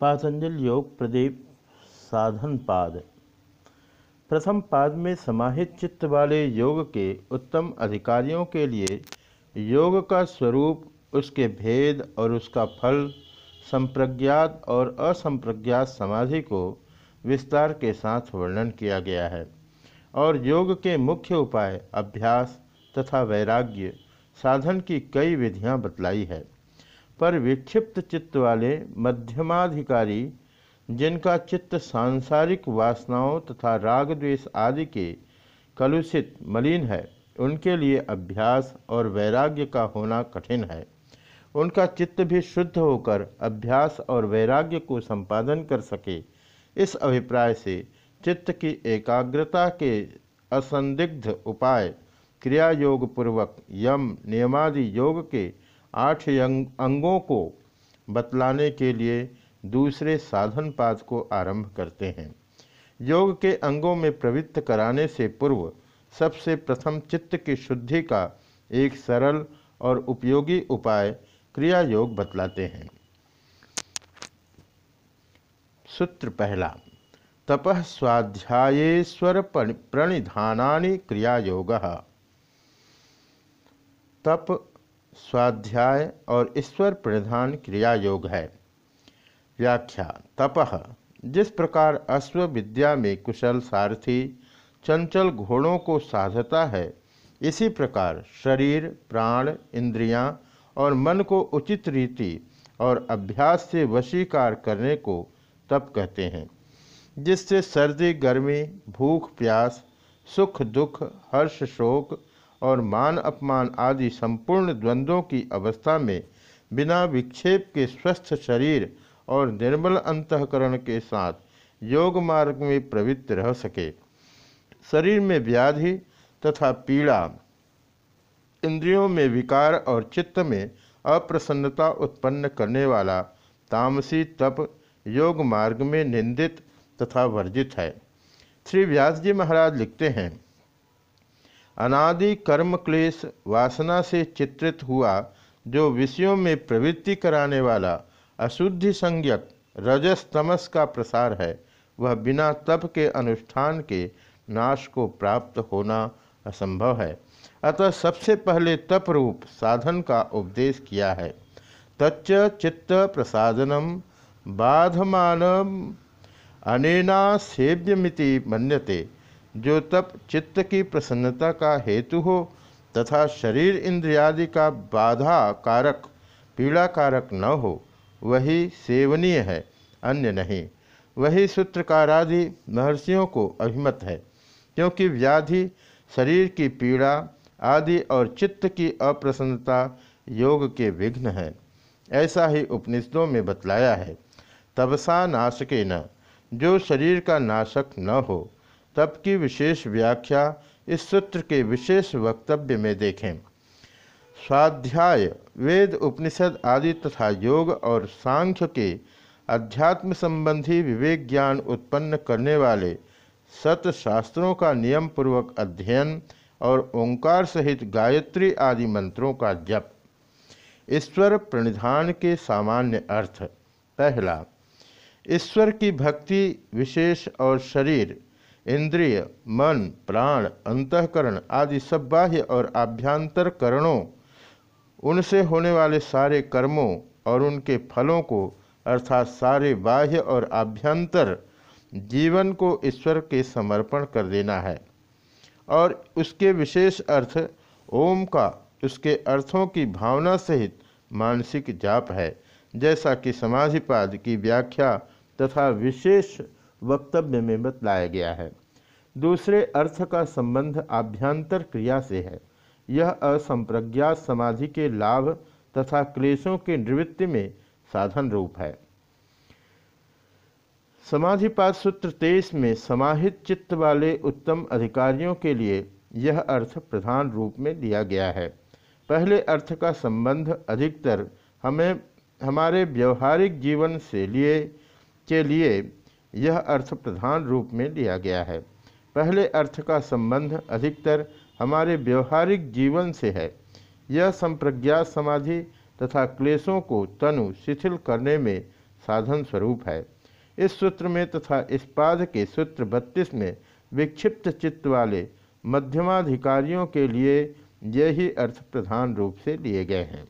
पातंजल योग प्रदीप साधन पाद। प्रथम पाद में समाहित चित्त वाले योग के उत्तम अधिकारियों के लिए योग का स्वरूप, उसके भेद और उसका फल, संप्रज्ञात और असंप्रज्ञात समाधि को विस्तार के साथ वर्णन किया गया है और योग के मुख्य उपाय, अभ्यास तथा वैराग्य साधन की कई विधियाँ बतलाई है। पर विक्षिप्त चित्त वाले मध्यमाधिकारी, जिनका चित्त सांसारिक वासनाओं तथा राग द्वेष आदि के कलुषित मलिन है, उनके लिए अभ्यास और वैराग्य का होना कठिन है। उनका चित्त भी शुद्ध होकर अभ्यास और वैराग्य को संपादन कर सके। इस अभिप्राय से चित्त की एकाग्रता के असंदिग्ध उपाय क्रिया योग पूर्वक यम नियमादि योग के आठ अंगों को बतलाने के लिए दूसरे साधन पाद को आरंभ करते हैं। योग के अंगों में प्रवृत्त कराने से पूर्व सबसे प्रथम चित्त की शुद्धि का एक सरल और उपयोगी उपाय क्रिया योग बतलाते हैं। सूत्र पहला, तपः स्वाध्यायेश्वर प्रणिधानी क्रिया योग तप स्वाध्याय और ईश्वर प्रधान क्रिया योग है। व्याख्या तपह जिस प्रकार अश्व विद्या में कुशल सारथी चंचल घोड़ों को साधता है, इसी प्रकार शरीर, प्राण, इंद्रियाँ और मन को उचित रीति और अभ्यास से वशीकार करने को तप कहते हैं, जिससे सर्दी, गर्मी, भूख, प्यास, सुख, दुख, हर्ष, शोक और मान अपमान आदि संपूर्ण द्वंद्वों की अवस्था में बिना विक्षेप के स्वस्थ शरीर और निर्मल अंतकरण के साथ योग मार्ग में प्रवृत्त रह सके। शरीर में व्याधि तथा पीड़ा इंद्रियों में विकार और चित्त में अप्रसन्नता उत्पन्न करने वाला तामसी तप योग मार्ग में निंदित तथा वर्जित है। श्री व्यास जी महाराज लिखते हैं अनादि कर्म क्लेश वासना से चित्रित हुआ, जो विषयों में प्रवृत्ति कराने वाला, अशुद्धि संज्ञक, रजस तमस का प्रसार है, वह बिना तप के अनुष्ठान के नाश को प्राप्त होना असंभव है। अतः सबसे पहले तप रूप साधन का उपदेश किया है। तच्च चित्त प्रसादनम बाधमान अनेना सेव्यमिति मन्यते। जो तप चित्त की प्रसन्नता का हेतु हो तथा शरीर इंद्रियादि का बाधा कारक पीड़ा कारक न हो, वही सेवनीय है, अन्य नहीं। वही सूत्रकारादि महर्षियों को अभिमत है, क्योंकि व्याधि, शरीर की पीड़ा आदि और चित्त की अप्रसन्नता योग के विघ्न है। ऐसा ही उपनिषदों में बतलाया है तबसा नाशके न, जो शरीर का नाशक न हो। तप की विशेष व्याख्या इस सूत्र के विशेष वक्तव्य में देखें। स्वाध्याय, वेद, उपनिषद आदि तथा योग और सांख्य के अध्यात्म संबंधी विवेक ज्ञान उत्पन्न करने वाले सत शास्त्रों का नियम पूर्वक अध्ययन और ओंकार सहित गायत्री आदि मंत्रों का जप। ईश्वर प्रणिधान के सामान्य अर्थ। पहला, ईश्वर की भक्ति, विशेष और शरीर इंद्रिय, मन, प्राण, अंतकरण आदि सब बाह्य और आभ्यंतर करणों, उनसे होने वाले सारे कर्मों और उनके फलों को, अर्थात सारे बाह्य और आभ्यंतर जीवन को ईश्वर के समर्पण कर देना है। और उसके विशेष अर्थ ओम का, उसके अर्थों की भावना सहित मानसिक जाप है, जैसा कि समाधिपाद की व्याख्या तथा विशेष वक्तव्य में बतलाया गया है। दूसरे अर्थ का संबंध आभ्यंतर क्रिया से है। यह असंप्रज्ञात समाधि के लाभ तथा क्लेशों के निवृत्ति में साधन रूप है। समाधिपात सूत्र तेईस में समाहित चित्त वाले उत्तम अधिकारियों के लिए यह अर्थ प्रधान रूप में दिया गया है। पहले अर्थ का संबंध अधिकतर हमें, हमारे व्यवहारिक जीवन से लिए, के लिए यह अर्थ प्रधान रूप में लिया गया है। पहले अर्थ का संबंध अधिकतर हमारे व्यवहारिक जीवन से है। यह संप्रज्ञात समाधि तथा क्लेशों को तनु शिथिल करने में साधन स्वरूप है। इस सूत्र में तथा इस पाद के सूत्र बत्तीस में विक्षिप्त चित्त वाले मध्यमाधिकारियों के लिए यही अर्थ प्रधान रूप से लिए गए हैं।